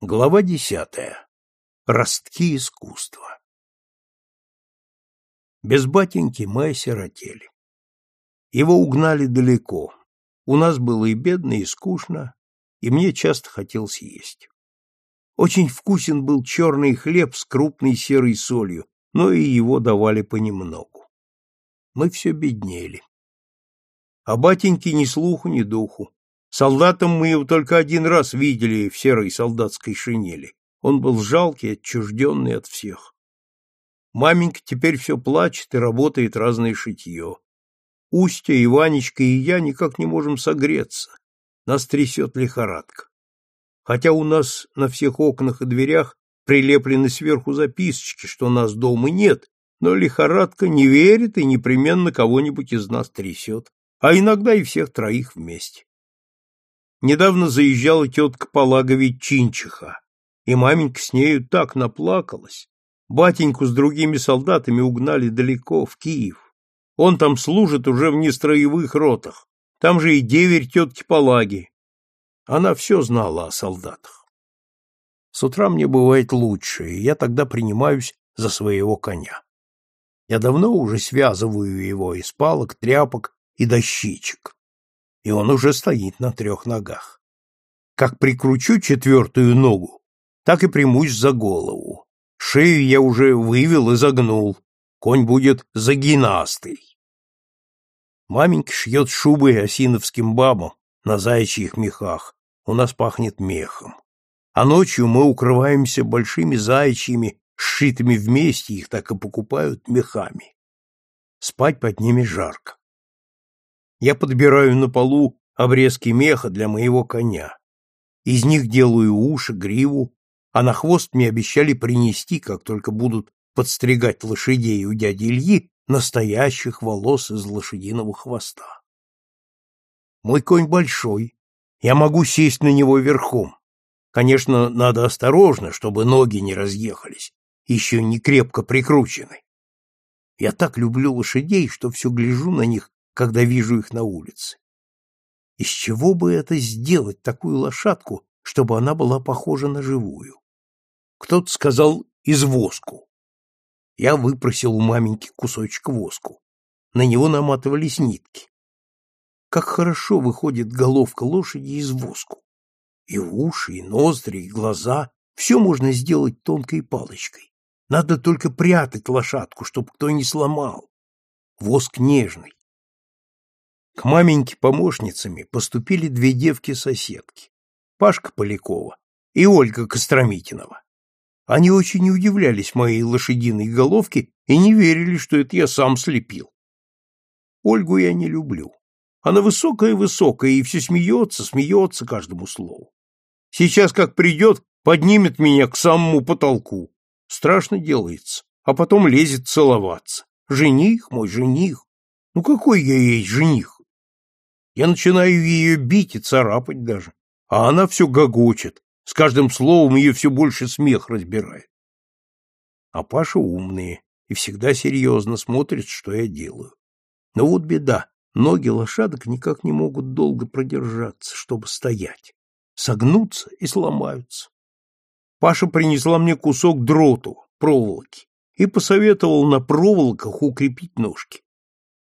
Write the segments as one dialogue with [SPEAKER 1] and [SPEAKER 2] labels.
[SPEAKER 1] Глава десятая. Ростки искусства. Без батеньки мы осиротели. Его угнали далеко. У нас было и бедно, и скучно, и мне часто хотелось есть. Очень вкусен был черный хлеб с крупной серой солью, но и его давали понемногу. Мы все беднели. А батеньки ни слуху, ни духу. Солдатом мы его только один раз видели в серой солдатской шинели. Он был жалкий, отчужденный от всех. Маменька теперь все плачет и работает разное шитье. Устья, Иванечка и я никак не можем согреться. Нас трясет лихорадка. Хотя у нас на всех окнах и дверях прилеплены сверху записочки, что нас дома нет, но лихорадка не верит и непременно кого-нибудь из нас трясет, а иногда и всех троих вместе. Недавно заезжала тетка Полагович Чинчиха, и маменька с нею так наплакалась. Батеньку с другими солдатами угнали далеко, в Киев. Он там служит уже в нестроевых ротах. Там же и деверь тетки Полаги. Она все знала о солдатах. С утра мне бывает лучше, и я тогда принимаюсь за своего коня. Я давно уже связываю его из палок, тряпок и дощичек и он уже стоит на трех ногах. Как прикручу четвертую ногу, так и примусь за голову. Шею я уже вывел и загнул, конь будет загинастый. Маменька шьет шубы осиновским бабам на заячьих мехах, у нас пахнет мехом. А ночью мы укрываемся большими заячьими, сшитыми вместе, их так и покупают мехами. Спать под ними жарко. Я подбираю на полу обрезки меха для моего коня. Из них делаю уши, гриву, а на хвост мне обещали принести, как только будут подстригать лошадей у дяди Ильи, настоящих волос из лошадиного хвоста. Мой конь большой, я могу сесть на него верхом. Конечно, надо осторожно, чтобы ноги не разъехались, еще не крепко прикручены. Я так люблю лошадей, что все гляжу на них когда вижу их на улице. Из чего бы это сделать, такую лошадку, чтобы она была похожа на живую? Кто-то сказал «из воску». Я выпросил у маменьки кусочек воску. На него наматывались нитки. Как хорошо выходит головка лошади из воску. И уши, и ноздри, и глаза — все можно сделать тонкой палочкой. Надо только прятать лошадку, чтобы кто не сломал. Воск нежный, к маменьке помощницами поступили две девки-соседки, Пашка Полякова и Ольга Костромитинова. Они очень удивлялись моей лошадиной головке и не верили, что это я сам слепил. Ольгу я не люблю. Она высокая-высокая и все смеется, смеется каждому слову. Сейчас, как придет, поднимет меня к самому потолку. Страшно делается, а потом лезет целоваться. Жених мой, жених. Ну какой я ей жених? Я начинаю ее бить и царапать даже, а она все гогочет, с каждым словом ее все больше смех разбирает. А Паша умные и всегда серьезно смотрит, что я делаю. Но вот беда, ноги лошадок никак не могут долго продержаться, чтобы стоять. Согнутся и сломаются. Паша принесла мне кусок дроту, проволоки, и посоветовал на проволоках укрепить ножки.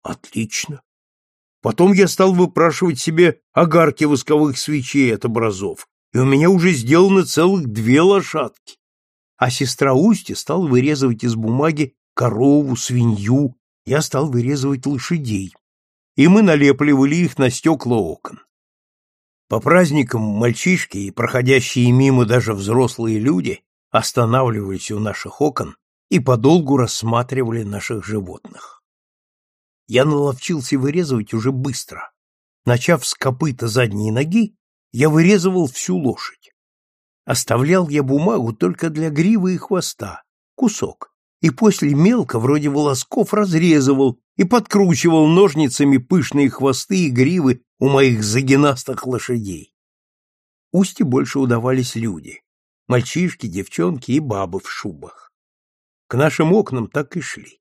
[SPEAKER 1] Отлично. Потом я стал выпрашивать себе огарки восковых свечей от образов, и у меня уже сделаны целых две лошадки. А сестра Устья стала вырезывать из бумаги корову, свинью, я стал вырезывать лошадей, и мы налепливали их на стекла окон. По праздникам мальчишки и проходящие мимо даже взрослые люди останавливались у наших окон и подолгу рассматривали наших животных я наловчился вырезывать уже быстро. Начав с копыта задней ноги, я вырезывал всю лошадь. Оставлял я бумагу только для гривы и хвоста, кусок, и после мелко, вроде волосков, разрезывал и подкручивал ножницами пышные хвосты и гривы у моих загинастых лошадей. Усти больше удавались люди, мальчишки, девчонки и бабы в шубах. К нашим окнам так и шли.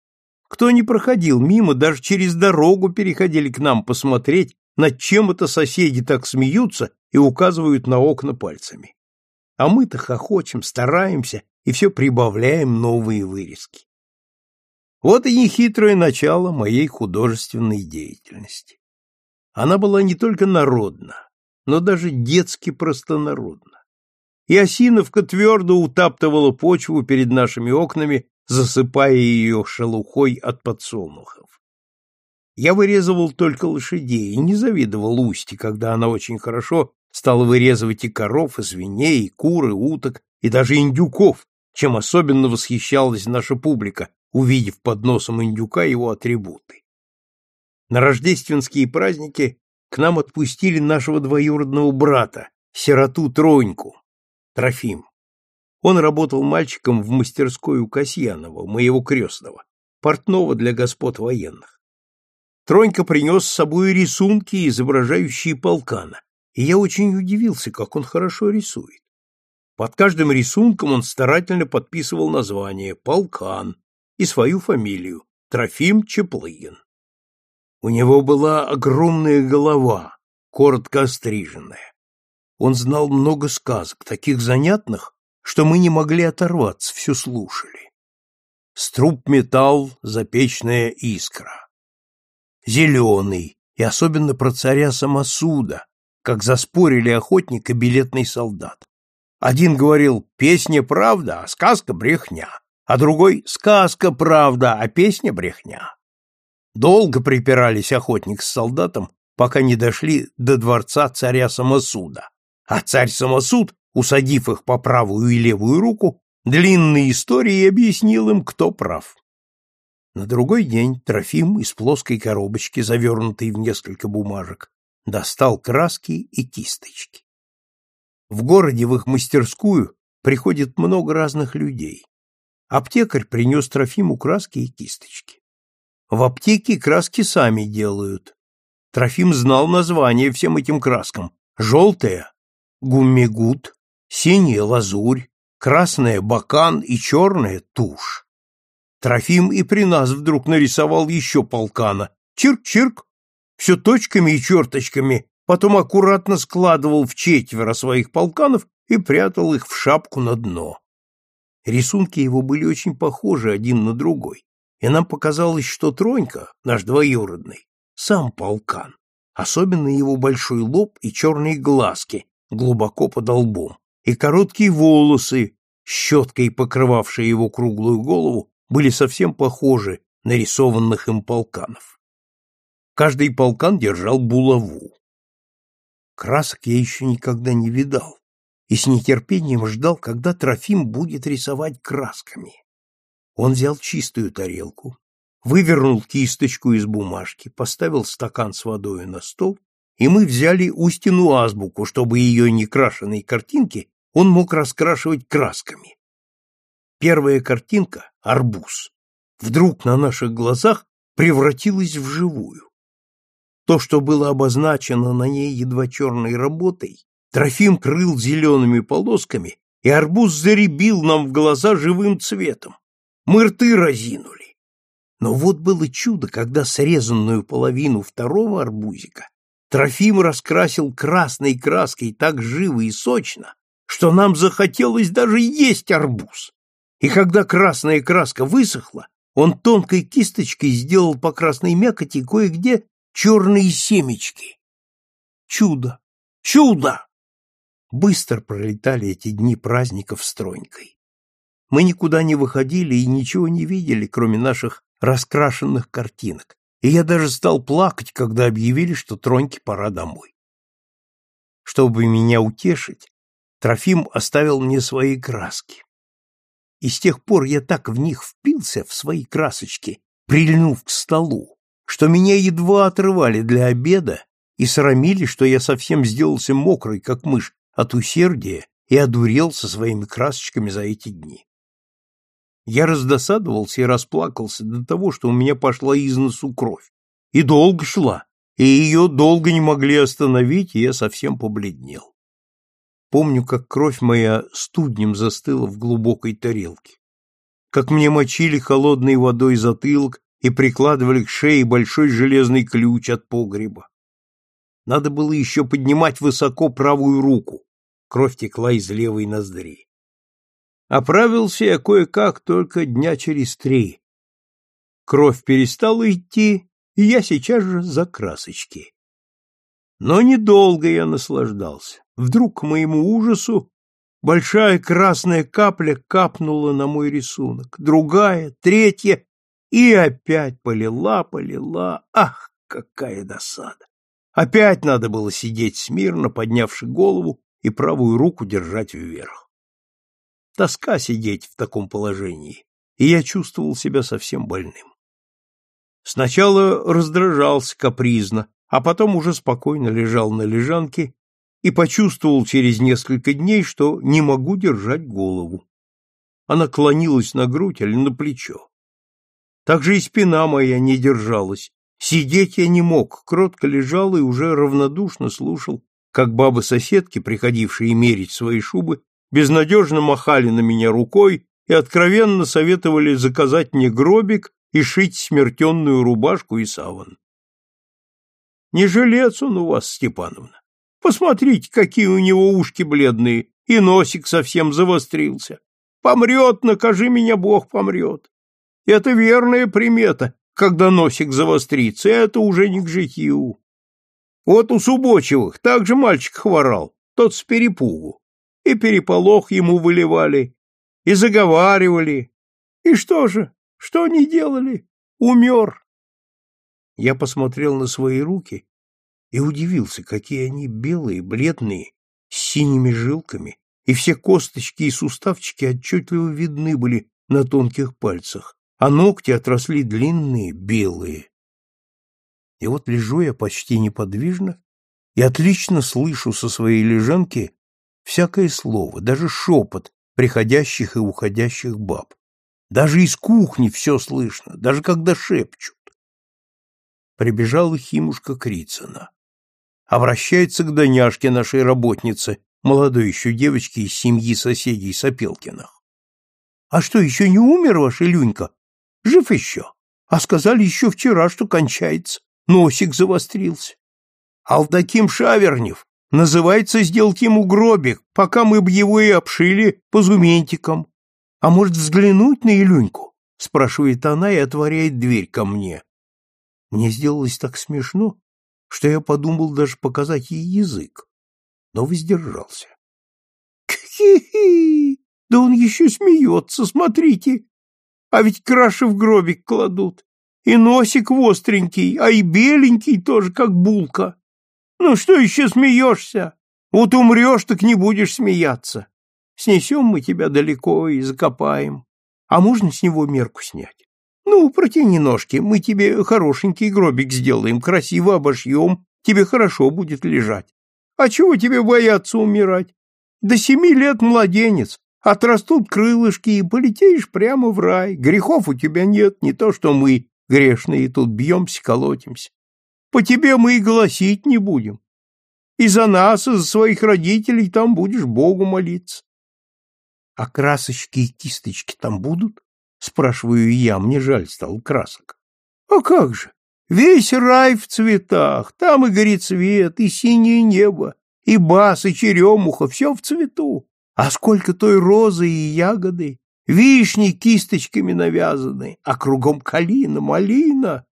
[SPEAKER 1] Кто не проходил мимо, даже через дорогу переходили к нам посмотреть, над чем это соседи так смеются и указывают на окна пальцами. а мы-то хохочем, стараемся и все прибавляем новые вырезки. Вот и нехитрое начало моей художественной деятельности. Она была не только народна, но даже детски простонародна. И Осиновка твердо утаптывала почву перед нашими окнами, засыпая ее шелухой от подсолнухов. Я вырезывал только лошадей и не завидовал Усти, когда она очень хорошо стала вырезывать и коров, и свиней, и кур, и уток, и даже индюков, чем особенно восхищалась наша публика, увидев под носом индюка его атрибуты. На рождественские праздники к нам отпустили нашего двоюродного брата, сироту Троньку, Трофим. Он работал мальчиком в мастерской у Касьянова, моего крестного, портного для господ военных. Тронька принес с собой рисунки, изображающие полкана, и я очень удивился, как он хорошо рисует. Под каждым рисунком он старательно подписывал название «Полкан» и свою фамилию Трофим Чеплыгин. У него была огромная голова, коротко остриженная. Он знал много сказок, таких занятных, что мы не могли оторваться, все слушали. Струб металл, запечная искра. Зеленый, и особенно про царя Самосуда, как заспорили охотник и билетный солдат. Один говорил «песня правда, а сказка брехня», а другой «сказка правда, а песня брехня». Долго припирались охотник с солдатом, пока не дошли до дворца царя Самосуда. А царь Самосуд, усадив их по правую и левую руку, длинной историей объяснил им, кто прав. На другой день Трофим из плоской коробочки, завернутой в несколько бумажек, достал краски и кисточки. В городе в их мастерскую приходит много разных людей. Аптекарь принес Трофиму краски и кисточки. В аптеке краски сами делают. Трофим знал название всем этим краскам. Желтая — гуммигут, синяя — лазурь, красная — бакан и черная — тушь. Трофим и при нас вдруг нарисовал еще полкана. Чирк-чирк, все точками и черточками, потом аккуратно складывал в четверо своих полканов и прятал их в шапку на дно. Рисунки его были очень похожи один на другой, и нам показалось, что Тронька, наш двоюродный, сам полкан, особенно его большой лоб и черные глазки глубоко под лбом, и короткие волосы, щеткой покрывавшие его круглую голову, были совсем похожи на рисованных им полканов. Каждый полкан держал булаву. Красок я еще никогда не видал и с нетерпением ждал, когда Трофим будет рисовать красками. Он взял чистую тарелку, вывернул кисточку из бумажки, поставил стакан с водой на стол, и мы взяли Устину азбуку, чтобы ее некрашенные картинки он мог раскрашивать красками. Первая картинка — арбуз. Вдруг на наших глазах превратилась в живую. То, что было обозначено на ней едва черной работой, Трофим крыл зелеными полосками, и арбуз заребил нам в глаза живым цветом. Мы рты разинули. Но вот было чудо, когда срезанную половину второго арбузика Трофим раскрасил красной краской так живо и сочно, что нам захотелось даже есть арбуз. И когда красная краска высохла, он тонкой кисточкой сделал по красной мякоти кое-где черные семечки. Чудо! Чудо! Быстро пролетали эти дни праздников с Тронькой. Мы никуда не выходили и ничего не видели, кроме наших раскрашенных картинок, и я даже стал плакать, когда объявили, что Троньке пора домой. Чтобы меня утешить, Трофим оставил мне свои краски. И с тех пор я так в них впился, в свои красочки, прильнув к столу, что меня едва отрывали для обеда и срамили, что я совсем сделался мокрый, как мышь, от усердия и одурел со своими красочками за эти дни. Я раздосадовался и расплакался до того, что у меня пошла из носу кровь. И долго шла, и ее долго не могли остановить, и я совсем побледнел. Помню, как кровь моя студнем застыла в глубокой тарелке, как мне мочили холодной водой затылок и прикладывали к шее большой железный ключ от погреба. Надо было еще поднимать высоко правую руку, кровь текла из левой ноздри. Оправился я кое-как только дня через три. Кровь перестала идти, и я сейчас же за красочки. Но недолго я наслаждался. Вдруг, к моему ужасу, большая красная капля капнула на мой рисунок, другая, третья, и опять полила, полила. Ах, какая досада! Опять надо было сидеть смирно, поднявши голову и правую руку держать вверх. Тоска сидеть в таком положении, и я чувствовал себя совсем больным. Сначала раздражался капризно, а потом уже спокойно лежал на лежанке и почувствовал через несколько дней, что не могу держать голову. Она клонилась на грудь или на плечо. Также и спина моя не держалась. Сидеть я не мог, кротко лежал и уже равнодушно слушал, как бабы-соседки, приходившие мерить свои шубы, безнадежно махали на меня рукой и откровенно советовали заказать мне гробик и шить смертенную рубашку и саван. Не жилец он у вас, Степановна. Посмотрите, какие у него ушки бледные, и носик совсем завострился. Помрет, накажи меня Бог, помрет. Это верная примета, когда носик завострится, это уже не к житью. Вот у Субочевых также мальчик хворал, тот с перепугу. И переполох ему выливали, и заговаривали. И что же, что они делали? Умер. Я посмотрел на свои руки и удивился, какие они белые, бледные, с синими жилками, и все косточки и суставчики отчетливо видны были на тонких пальцах, а ногти отросли длинные, белые. И вот лежу я почти неподвижно и отлично слышу со своей лежанки всякое слово, даже шепот приходящих и уходящих баб. Даже из кухни все слышно, даже когда шепчут прибежала Химушка Крицына. Обращается к Доняшке, нашей работнице, молодой еще девочке из семьи соседей Сопелкиных. — А что, еще не умер ваш Илюнька? Жив еще. А сказали еще вчера, что кончается. Носик завострился. Алдаким Шавернев называется сделать ему гробик, пока мы б его и обшили позументиком. А может, взглянуть на Илюньку? — спрашивает она и отворяет дверь ко мне. Мне сделалось так смешно, что я подумал даже показать ей язык, но воздержался. «Хи-хи! Да он еще смеется, смотрите! А ведь краши в гробик кладут, и носик востренький, а и беленький тоже, как булка. Ну что еще смеешься? Вот умрешь, так не будешь смеяться. Снесем мы тебя далеко и закопаем. А можно с него мерку снять? Ну, протяни ножки, мы тебе хорошенький гробик сделаем, красиво обошьем, тебе хорошо будет лежать. А чего тебе бояться умирать? До семи лет младенец, отрастут крылышки и полетишь прямо в рай. Грехов у тебя нет, не то что мы, грешные, тут бьемся, колотимся. По тебе мы и голосить не будем. И за нас, и за своих родителей там будешь Богу молиться. А красочки и кисточки там будут? Спрашиваю я, мне жаль стал красок. А как же? Весь рай в цветах, там и горит цвет, и синее небо, и бас, и черемуха, все в цвету. А сколько той розы и ягоды, вишни кисточками навязаны, а кругом калина, малина.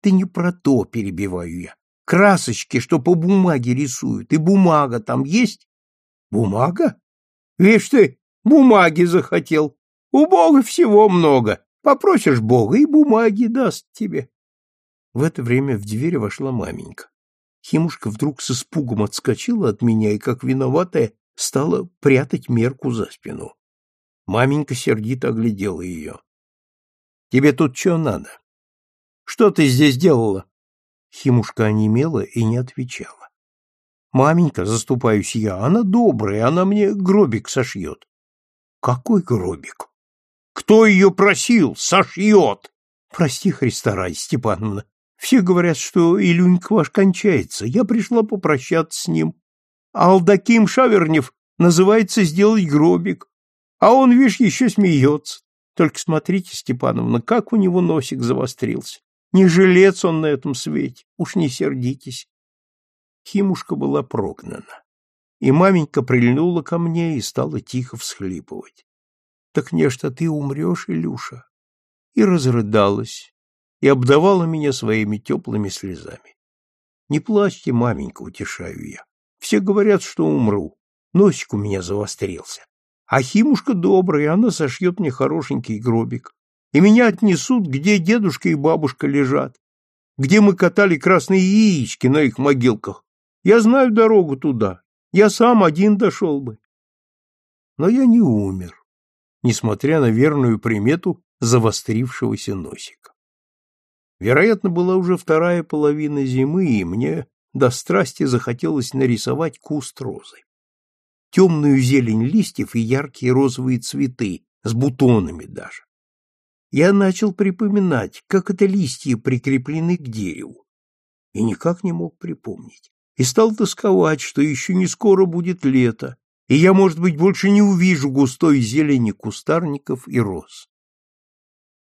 [SPEAKER 1] Ты не про то, перебиваю я. Красочки, что по бумаге рисуют, и бумага там есть? Бумага? Видишь ты, бумаги захотел. У Бога всего много. Попросишь Бога, и бумаги даст тебе. В это время в дверь вошла маменька. Химушка вдруг с испугом отскочила от меня и, как виноватая, стала прятать мерку за спину. Маменька сердито оглядела ее. — Тебе тут что надо? Что ты здесь делала? Химушка онемела и не отвечала. — Маменька, заступаюсь я, она добрая, она мне гробик сошьет. — Какой гробик? Кто ее просил? Сошьет! Прости, Христа ради, Степановна. Все говорят, что Илюнька ваш кончается. Я пришла попрощаться с ним. Алдаким Шавернев называется сделать гробик. А он, видишь, еще смеется. Только смотрите, Степановна, как у него носик завострился. Не жилец он на этом свете. Уж не сердитесь. Химушка была прогнана. и маменька прильнула ко мне и стала тихо всхлипывать. — Так не что ты умрешь, Илюша? И разрыдалась, и обдавала меня своими теплыми слезами. — Не плачьте, маменька, утешаю я. Все говорят, что умру. Носик у меня завострился. А Химушка добрая, она сошьет мне хорошенький гробик. И меня отнесут, где дедушка и бабушка лежат, где мы катали красные яички на их могилках. Я знаю дорогу туда. Я сам один дошел бы. Но я не умер, несмотря на верную примету завострившегося носика. Вероятно, была уже вторая половина зимы, и мне до страсти захотелось нарисовать куст розы темную зелень листьев и яркие розовые цветы, с бутонами даже. Я начал припоминать, как это листья прикреплены к дереву, и никак не мог припомнить. И стал тосковать, что еще не скоро будет лето, и я, может быть, больше не увижу густой зелени кустарников и роз.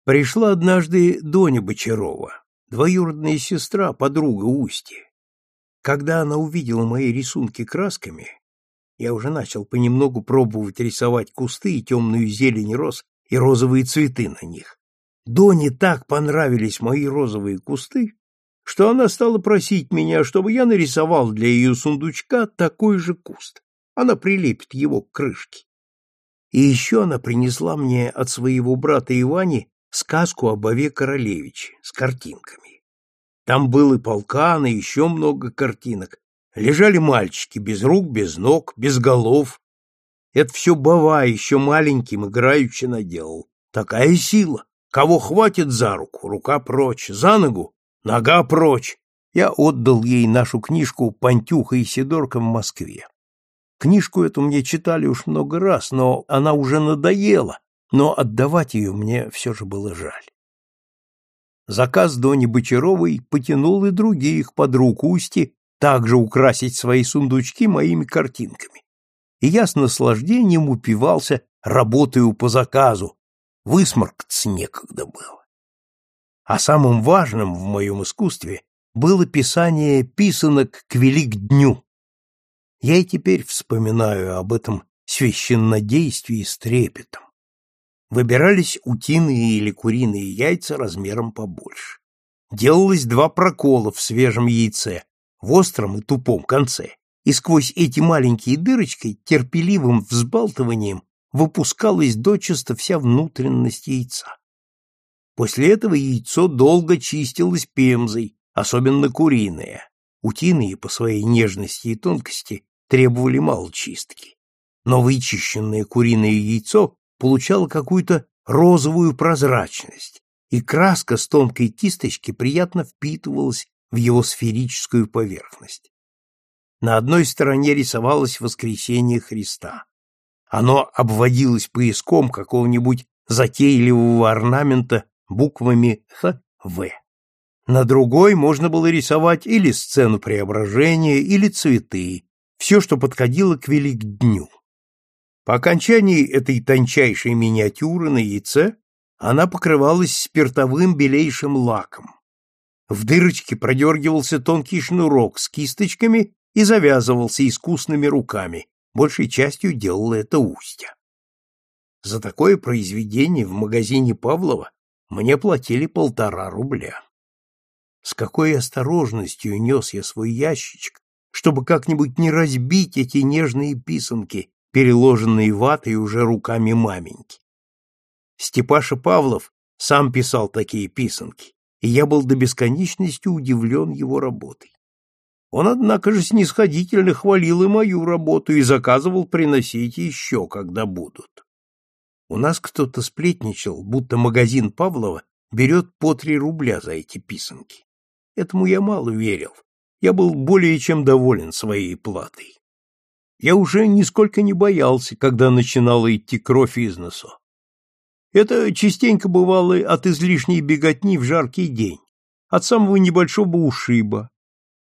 [SPEAKER 1] Пришла однажды Доня Бочарова, двоюродная сестра, подруга Усти. Когда она увидела мои рисунки красками, я уже начал понемногу пробовать рисовать кусты и темную зелень роз и розовые цветы на них. Доне так понравились мои розовые кусты, что она стала просить меня, чтобы я нарисовал для ее сундучка такой же куст. Она прилепит его к крышке. И еще она принесла мне от своего брата Ивани сказку об Ове Королевиче с картинками. Там был и полкан, и еще много картинок, Лежали мальчики, без рук, без ног, без голов. Это все Бава еще маленьким играючи наделал. Такая сила. Кого хватит за руку, рука прочь, за ногу, нога прочь. Я отдал ей нашу книжку «Пантюха и Сидорка» в Москве. Книжку эту мне читали уж много раз, но она уже надоела, но отдавать ее мне все же было жаль. Заказ Дони Бочаровой потянул и других подруг Усти также украсить свои сундучки моими картинками. И я с наслаждением упивался, работаю по заказу, высморкаться некогда было. А самым важным в моем искусстве было писание писанок к Великдню. Я и теперь вспоминаю об этом священнодействии с трепетом. Выбирались утиные или куриные яйца размером побольше. Делалось два прокола в свежем яйце, в остром и тупом конце, и сквозь эти маленькие дырочки терпеливым взбалтыванием выпускалась дочисто вся внутренность яйца. После этого яйцо долго чистилось пемзой, особенно куриное. Утиные по своей нежности и тонкости требовали мало чистки. Но вычищенное куриное яйцо получало какую-то розовую прозрачность, и краска с тонкой кисточки приятно впитывалась в его сферическую поверхность. На одной стороне рисовалось воскресение Христа. Оно обводилось пояском какого-нибудь затейливого орнамента буквами Х, В. На другой можно было рисовать или сцену преображения, или цветы, все, что подходило к Великдню. По окончании этой тончайшей миниатюры на яйце она покрывалась спиртовым белейшим лаком. В дырочке продергивался тонкий шнурок с кисточками и завязывался искусными руками. Большей частью делала это Устья. За такое произведение в магазине Павлова мне платили полтора рубля. С какой осторожностью нес я свой ящичек, чтобы как-нибудь не разбить эти нежные писанки, переложенные ватой уже руками маменьки. Степаша Павлов сам писал такие писанки, и я был до бесконечности удивлен его работой. Он, однако же, снисходительно хвалил и мою работу и заказывал приносить еще, когда будут. У нас кто-то сплетничал, будто магазин Павлова берет по три рубля за эти писанки. Этому я мало верил. Я был более чем доволен своей платой. Я уже нисколько не боялся, когда начинала идти кровь из носу. Это частенько бывало от излишней беготни в жаркий день, от самого небольшого ушиба,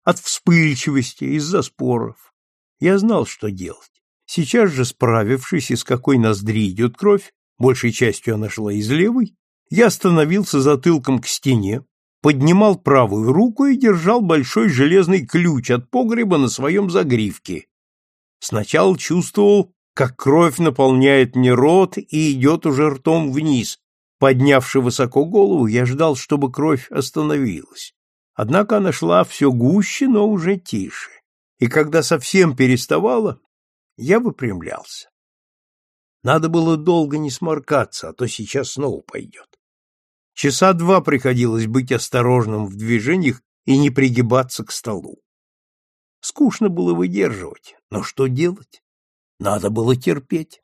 [SPEAKER 1] от вспыльчивости из-за споров. Я знал, что делать. Сейчас же, справившись, из какой ноздри идет кровь, большей частью она шла из левой, я остановился затылком к стене, поднимал правую руку и держал большой железный ключ от погреба на своем загривке. Сначала чувствовал, как кровь наполняет мне рот и идет уже ртом вниз. Поднявши высоко голову, я ждал, чтобы кровь остановилась. Однако она шла все гуще, но уже тише. И когда совсем переставала, я выпрямлялся. Надо было долго не сморкаться, а то сейчас снова пойдет. Часа два приходилось быть осторожным в движениях и не пригибаться к столу. Скучно было выдерживать, но что делать? Надо было терпеть.